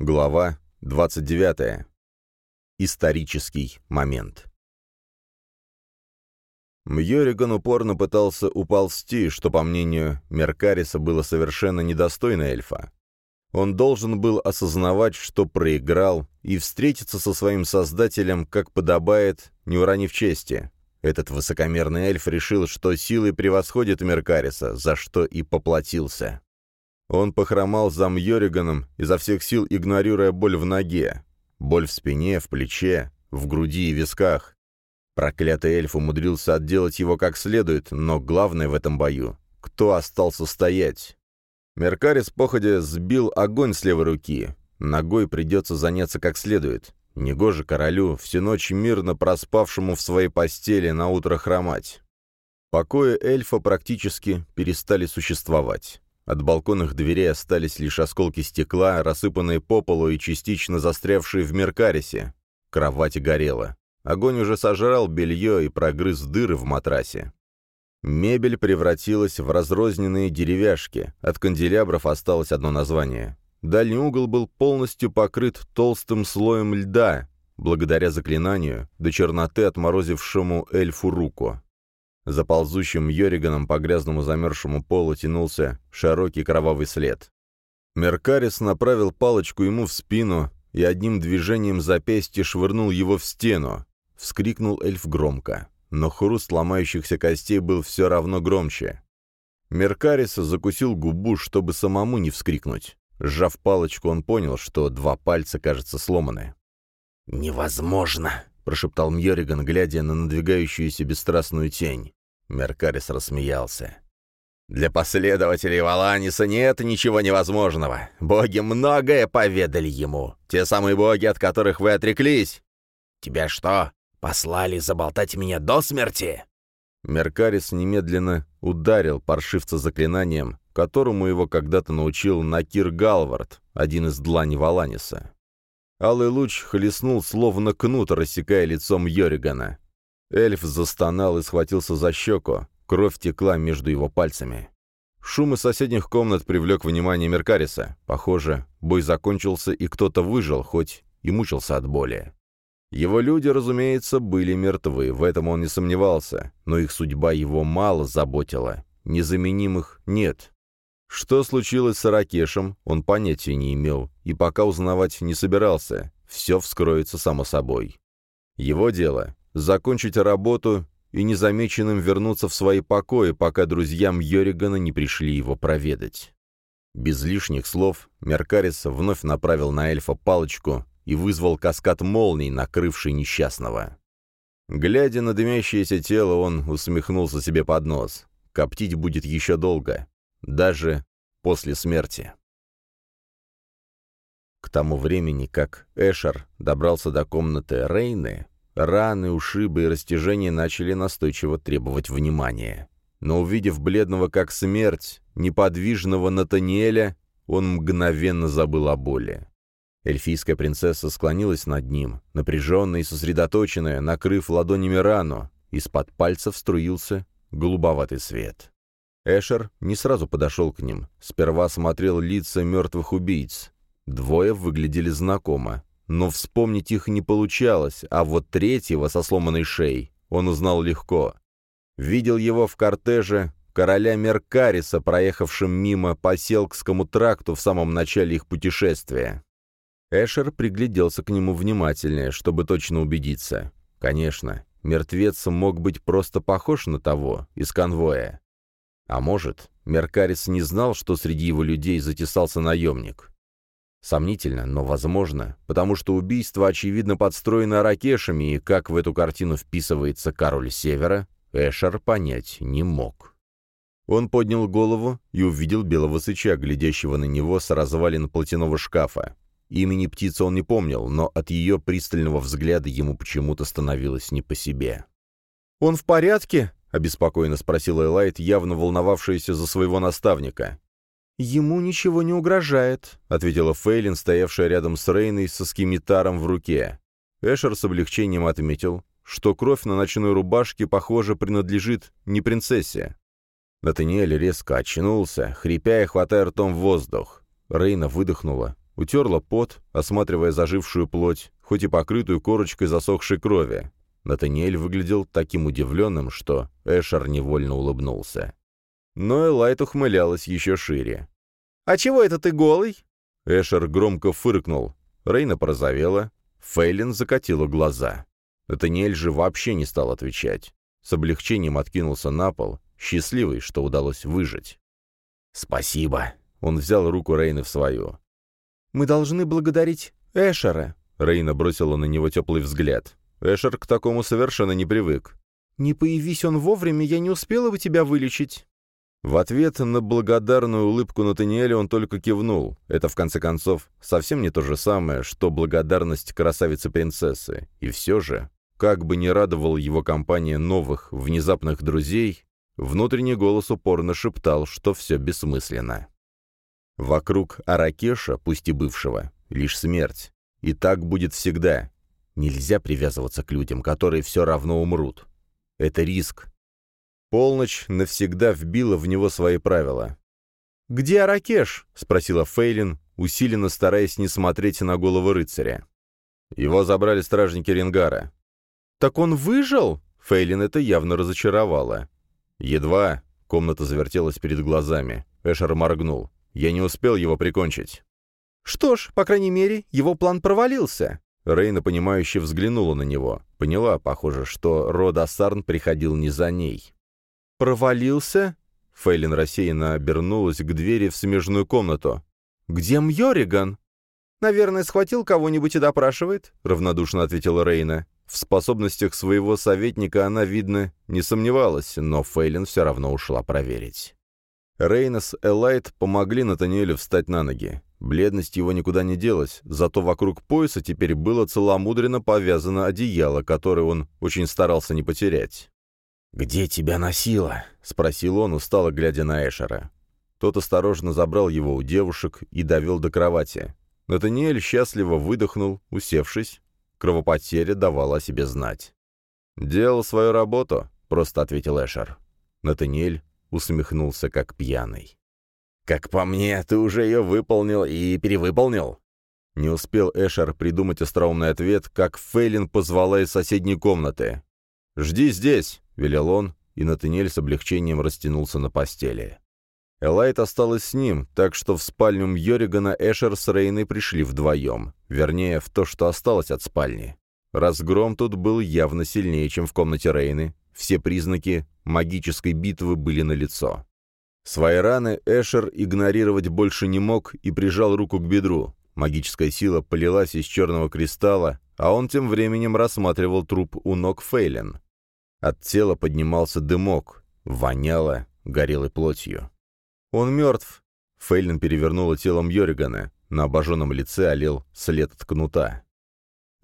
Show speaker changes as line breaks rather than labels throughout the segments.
Глава 29. Исторический момент. Мьориган упорно пытался уползти, что, по мнению Меркариса, было совершенно недостойно эльфа. Он должен был осознавать, что проиграл, и встретиться со своим создателем, как подобает, не уронив чести. Этот высокомерный эльф решил, что силой превосходит Меркариса, за что и поплатился. Он похромал за Мьориганом, изо всех сил игнорируя боль в ноге. Боль в спине, в плече, в груди и висках. Проклятый эльф умудрился отделать его как следует, но главное в этом бою — кто остался стоять. Меркарис походя сбил огонь с левой руки. Ногой придется заняться как следует. Негоже королю, всю ночь мирно проспавшему в своей постели, на утро хромать. Покои эльфа практически перестали существовать. От балконных дверей остались лишь осколки стекла, рассыпанные по полу и частично застрявшие в Меркарисе. Кровать горела. Огонь уже сожрал белье и прогрыз дыры в матрасе. Мебель превратилась в разрозненные деревяшки, от канделябров осталось одно название. Дальний угол был полностью покрыт толстым слоем льда, благодаря заклинанию, до черноты отморозившему эльфу руку. За ползущим Йориганом по грязному замерзшему полу тянулся широкий кровавый след. Меркарис направил палочку ему в спину и одним движением запястья швырнул его в стену. Вскрикнул эльф громко, но хруст ломающихся костей был все равно громче. Меркарис закусил губу, чтобы самому не вскрикнуть. Сжав палочку, он понял, что два пальца, кажется, сломаны.
«Невозможно!» — прошептал
Мьориган, глядя на надвигающуюся бесстрастную тень.
Меркарис рассмеялся. «Для последователей Валаниса нет ничего невозможного. Боги многое поведали ему. Те самые боги, от которых вы отреклись. Тебя что, послали заболтать меня до смерти?»
Меркарис немедленно ударил паршивца заклинанием, которому его когда-то научил Накир Галвард, один из длани Валаниса. Алый луч хлестнул, словно кнут, рассекая лицом Йоригана. Эльф застонал и схватился за щеку. Кровь текла между его пальцами. Шум из соседних комнат привлек внимание Меркариса. Похоже, бой закончился, и кто-то выжил, хоть и мучился от боли. Его люди, разумеется, были мертвы, в этом он не сомневался, но их судьба его мало заботила. Незаменимых нет. Что случилось с Ракешем, он понятия не имел, и пока узнавать не собирался. Все вскроется само собой. Его дело закончить работу и незамеченным вернуться в свои покои, пока друзьям Йоригана не пришли его проведать. Без лишних слов Меркарис вновь направил на эльфа палочку и вызвал каскад молний, накрывший несчастного. Глядя на дымящееся тело, он усмехнулся себе под нос. Коптить будет еще долго, даже после смерти. К тому времени, как Эшер добрался до комнаты Рейны, Раны, ушибы и растяжения начали настойчиво требовать внимания. Но увидев бледного как смерть, неподвижного Натаниэля, он мгновенно забыл о боли. Эльфийская принцесса склонилась над ним, напряженная и сосредоточенная, накрыв ладонями рану. Из-под пальцев струился голубоватый свет. Эшер не сразу подошел к ним. Сперва смотрел лица мертвых убийц. Двое выглядели знакомо но вспомнить их не получалось, а вот третьего со сломанной шеей он узнал легко. Видел его в кортеже короля Меркариса, проехавшим мимо по Селкскому тракту в самом начале их путешествия. Эшер пригляделся к нему внимательнее, чтобы точно убедиться. Конечно, мертвец мог быть просто похож на того, из конвоя. А может, Меркарис не знал, что среди его людей затесался наемник. Сомнительно, но возможно, потому что убийство, очевидно, подстроено ракешами, и как в эту картину вписывается король Севера, Эшер понять не мог. Он поднял голову и увидел белого сыча, глядящего на него с развалин платяного шкафа. Имени птицы он не помнил, но от ее пристального взгляда ему почему-то становилось не по себе. «Он в порядке?» — обеспокоенно спросила Элайт, явно волновавшаяся за своего наставника. «Ему ничего не угрожает», — ответила Фейлин, стоявшая рядом с Рейной со скимитаром в руке. Эшер с облегчением отметил, что кровь на ночной рубашке, похоже, принадлежит не принцессе. Натаниэль резко очнулся, хрипя и хватая ртом воздух. Рейна выдохнула утерла пот, осматривая зажившую плоть, хоть и покрытую корочкой засохшей крови. Натаниэль выглядел таким удивленным, что Эшер невольно улыбнулся. Но Элайт ухмылялась еще шире. «А чего это ты голый?» Эшер громко фыркнул. Рейна порозовела. Фейлин закатила глаза. Натаниэль же вообще не стал отвечать. С облегчением откинулся на пол, счастливый, что удалось выжить. «Спасибо». Он взял руку Рейны в свою. «Мы должны благодарить Эшера». Рейна бросила на него теплый взгляд. Эшер к такому совершенно не привык. «Не появись он вовремя, я не успела бы тебя вылечить». В ответ на благодарную улыбку Натаниэля он только кивнул. Это, в конце концов, совсем не то же самое, что благодарность красавицы-принцессы. И все же, как бы ни радовал его компания новых, внезапных друзей, внутренний голос упорно шептал, что все бессмысленно. Вокруг Аракеша, пусть и бывшего, лишь смерть. И так будет всегда. Нельзя привязываться к людям, которые все равно умрут. Это риск, Полночь навсегда вбила в него свои правила. «Где Аракеш?» — спросила Фейлин, усиленно стараясь не смотреть на голову рыцаря. Его забрали стражники Ренгара. «Так он выжил?» — Фейлин это явно разочаровала. «Едва», — комната завертелась перед глазами. Эшер моргнул. «Я не успел его прикончить». «Что ж, по крайней мере, его план провалился». Рейна, понимающе взглянула на него. Поняла, похоже, что Рода Сарн приходил не за ней. «Провалился?» Фейлин рассеянно обернулась к двери в смежную комнату. «Где Мьориган?» «Наверное, схватил кого-нибудь и допрашивает», — равнодушно ответила Рейна. В способностях своего советника она, видно, не сомневалась, но Фейлин все равно ушла проверить. Рейна с Элайт помогли Натаниэлю встать на ноги. Бледность его никуда не делась, зато вокруг пояса теперь было целомудренно повязано одеяло, которое он очень старался не потерять. «Где тебя носило?» — спросил он, устало глядя на Эшера. Тот осторожно забрал его у девушек и довел до кровати. Натаниэль счастливо выдохнул, усевшись. Кровопотеря давала о себе знать. «Делал свою работу», — просто ответил Эшер. Натаниэль усмехнулся, как пьяный. «Как по мне, ты уже ее выполнил и перевыполнил». Не успел Эшер придумать остроумный ответ, как Фейлин позвала из соседней комнаты. «Жди здесь!» — велел он, и Натаниэль с облегчением растянулся на постели. Элайт осталась с ним, так что в спальню Мьоригана Эшер с Рейной пришли вдвоем. Вернее, в то, что осталось от спальни. Разгром тут был явно сильнее, чем в комнате Рейны. Все признаки магической битвы были налицо. Свои раны Эшер игнорировать больше не мог и прижал руку к бедру. Магическая сила полилась из черного кристалла, а он тем временем рассматривал труп у ног Фейлен. От тела поднимался дымок, воняло горелой плотью. «Он мертв!» Фейлин перевернула телом Йоригана. На обожженном лице олел след от кнута.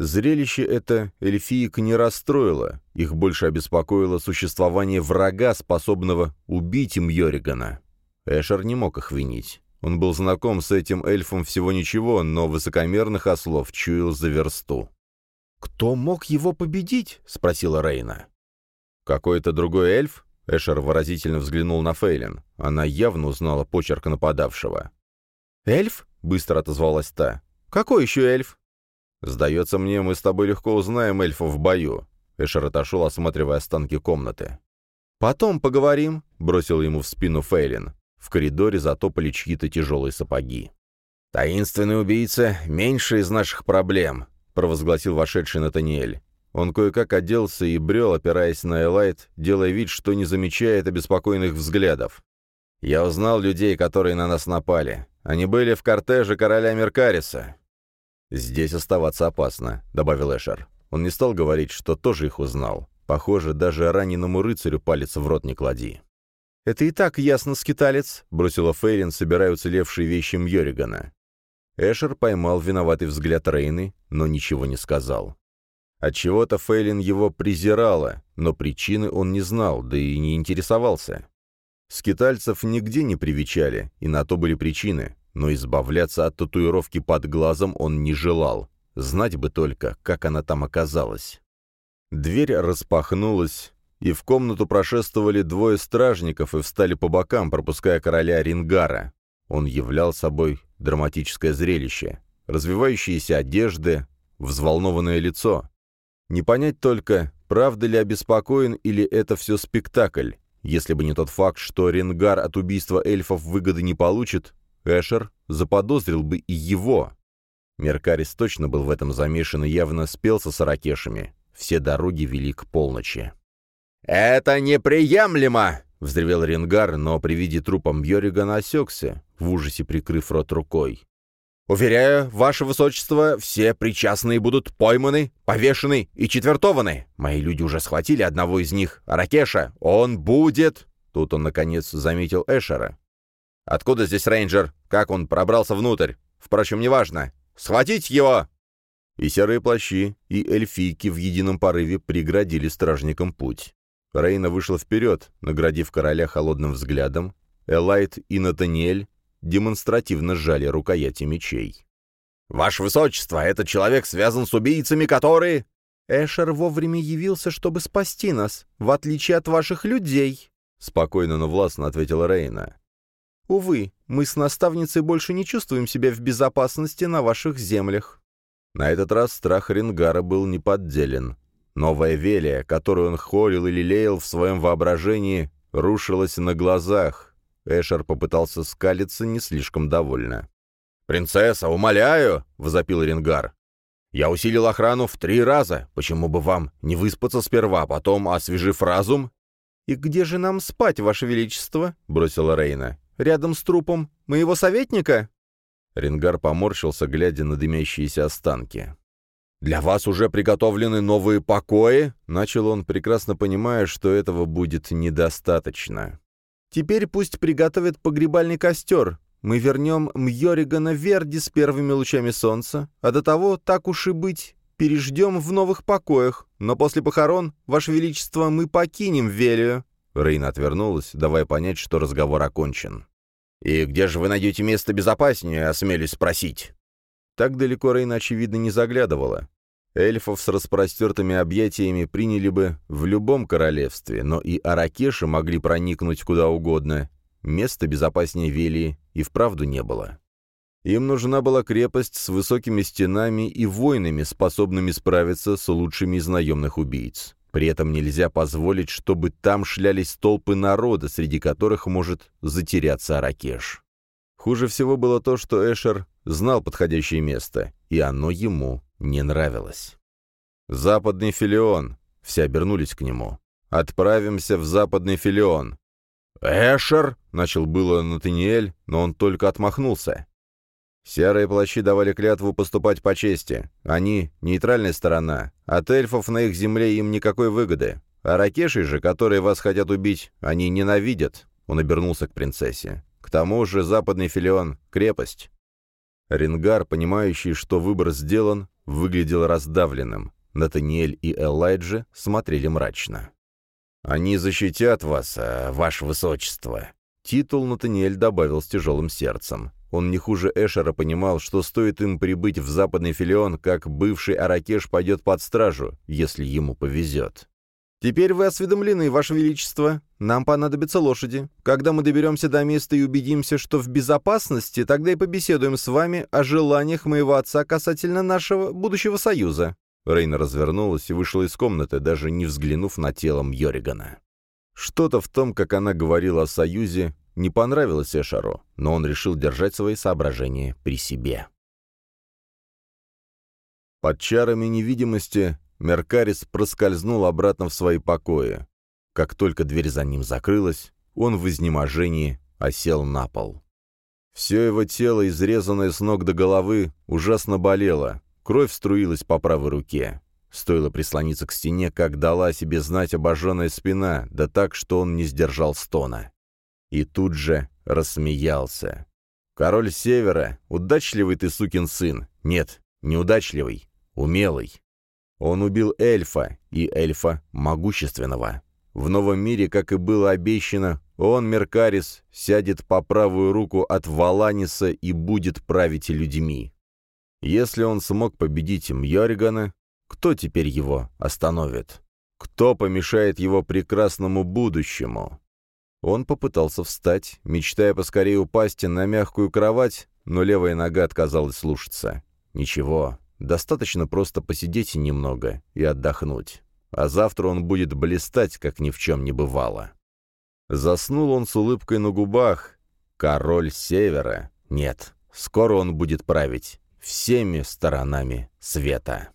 Зрелище это эльфиек не расстроило, их больше обеспокоило существование врага, способного убить им Йоригана. Эшер не мог их винить. Он был знаком с этим эльфом всего ничего, но высокомерных ослов чуял за версту. «Кто мог его победить?» — спросила Рейна. «Какой-то другой эльф?» Эшер выразительно взглянул на Фейлин. Она явно узнала почерк нападавшего. «Эльф?» — быстро отозвалась та. «Какой еще эльф?» «Сдается мне, мы с тобой легко узнаем эльфа в бою». Эшер отошел, осматривая останки комнаты. «Потом поговорим», — бросил ему в спину Фейлин. В коридоре затопали чьи-то тяжелые сапоги. «Таинственный убийца — меньше из наших проблем», — провозгласил вошедший Натаниэль. Он кое-как оделся и брел, опираясь на Элайт, делая вид, что не замечает обеспокоенных взглядов. «Я узнал людей, которые на нас напали. Они были в кортеже короля Меркариса». «Здесь оставаться опасно», — добавил Эшер. Он не стал говорить, что тоже их узнал. Похоже, даже раненому рыцарю палец в рот не клади. «Это и так ясно, скиталец», — бросила Фейрин, собирая уцелевшие вещи Мьоригана. Эшер поймал виноватый взгляд Рейны, но ничего не сказал. Отчего-то Фейлин его презирала, но причины он не знал, да и не интересовался. Скитальцев нигде не привечали, и на то были причины, но избавляться от татуировки под глазом он не желал. Знать бы только, как она там оказалась. Дверь распахнулась, и в комнату прошествовали двое стражников и встали по бокам, пропуская короля Рингара. Он являл собой драматическое зрелище. Развивающиеся одежды, взволнованное лицо. Не понять только, правда ли обеспокоен или это все спектакль. Если бы не тот факт, что Ренгар от убийства эльфов выгоды не получит, Эшер заподозрил бы и его. Меркарис точно был в этом замешан и явно спелся с аракешами. Все дороги вели к полночи.
«Это неприемлемо!»
— взревел Ренгар, но при виде трупа Мьоригана осекся, в ужасе прикрыв рот рукой.
«Уверяю, ваше высочество, все причастные будут пойманы, повешены и четвертованы. Мои люди уже схватили одного из них, Аракеша. Он будет...»
Тут он, наконец, заметил Эшера.
«Откуда здесь рейнджер? Как он пробрался внутрь? Впрочем, неважно. Схватить его!»
И серые плащи, и эльфийки в едином порыве преградили стражникам путь. Рейна вышла вперед, наградив короля холодным взглядом. Элайт и Натаниэль демонстративно сжали рукояти мечей.
«Ваше Высочество, этот человек связан с убийцами, которые...»
«Эшер вовремя явился, чтобы спасти нас, в отличие от ваших людей», —
спокойно, но властно ответила Рейна.
«Увы, мы с наставницей больше не чувствуем себя в безопасности на ваших землях».
На этот раз страх Ренгара был неподделен. Новая Велия, которую он холил и лелеял в своем воображении, рушилась на глазах. Эшер попытался скалиться не слишком довольно.
«Принцесса, умоляю!» — возопил Ренгар. «Я усилил охрану в три раза. Почему бы вам не выспаться сперва, потом, освежив разум?»
«И где же нам спать, Ваше Величество?» — бросила Рейна. «Рядом с трупом моего советника?»
Ренгар поморщился, глядя на дымящиеся останки.
«Для вас уже приготовлены новые покои?»
— начал он, прекрасно понимая, что этого будет недостаточно.
«Теперь пусть приготовят погребальный костер. Мы вернем Мьоригана Верди с первыми лучами солнца, а до того, так уж и быть, переждем в новых покоях. Но после похорон, Ваше Величество, мы покинем Велию».
Рейна отвернулась, давая понять, что разговор окончен.
«И где же вы найдете место безопаснее, осмелюсь спросить?»
Так далеко Рейна, очевидно, не заглядывала. Эльфов с распростертыми объятиями приняли бы в любом королевстве, но и аракеши могли проникнуть куда угодно. Места безопаснее Велии и вправду не было. Им нужна была крепость с высокими стенами и воинами, способными справиться с лучшими из наемных убийц. При этом нельзя позволить, чтобы там шлялись толпы народа, среди которых может затеряться Аракеш. Хуже всего было то, что Эшер знал подходящее место, и оно ему не нравилось. «Западный филион!» — все обернулись к нему. «Отправимся в западный филион!»
«Эшер!»
— начал было Натаниэль, но он только отмахнулся. Серые плащи давали клятву поступать по чести. Они — нейтральная сторона. От эльфов на их земле им никакой выгоды. А ракеши же, которые вас хотят убить, они ненавидят. Он обернулся к принцессе. К тому же западный филион — крепость. Ренгар, понимающий, что выбор сделан, выглядел раздавленным. Натаниэль и Элайджи смотрели мрачно. «Они защитят вас, а, ваше высочество!» Титул Натаниэль добавил с тяжелым сердцем. Он не хуже Эшера понимал, что стоит им прибыть в западный филион, как бывший Аракеш пойдет под стражу, если ему повезет.
«Теперь вы осведомлены, Ваше Величество. Нам понадобятся лошади. Когда мы доберемся до места и убедимся, что в безопасности, тогда и побеседуем с вами о желаниях моего отца касательно нашего будущего союза».
Рейна развернулась и вышла из комнаты, даже не взглянув на тело Йоригана. Что-то в том, как она говорила о союзе, не понравилось Эшару, но он решил держать свои соображения при себе. Под чарами невидимости Меркарис проскользнул обратно в свои покои. Как только дверь за ним закрылась, он в изнеможении осел на пол. Все его тело, изрезанное с ног до головы, ужасно болело, кровь струилась по правой руке. Стоило прислониться к стене, как дала о себе знать обожженная спина, да так, что он не сдержал стона. И тут же рассмеялся. «Король Севера, удачливый ты сукин сын. Нет, неудачливый, умелый. Он убил эльфа, и эльфа могущественного. В новом мире, как и было обещано, он, Меркарис, сядет по правую руку от Валаниса и будет править людьми. Если он смог победить Мьоригана, кто теперь его остановит? Кто помешает его прекрасному будущему? Он попытался встать, мечтая поскорее упасть на мягкую кровать, но левая нога отказалась слушаться. Ничего, достаточно просто посидеть немного и отдохнуть. А завтра он будет блистать, как ни в чем не бывало. Заснул он с улыбкой на губах. Король Севера. Нет, скоро он будет править всеми сторонами света.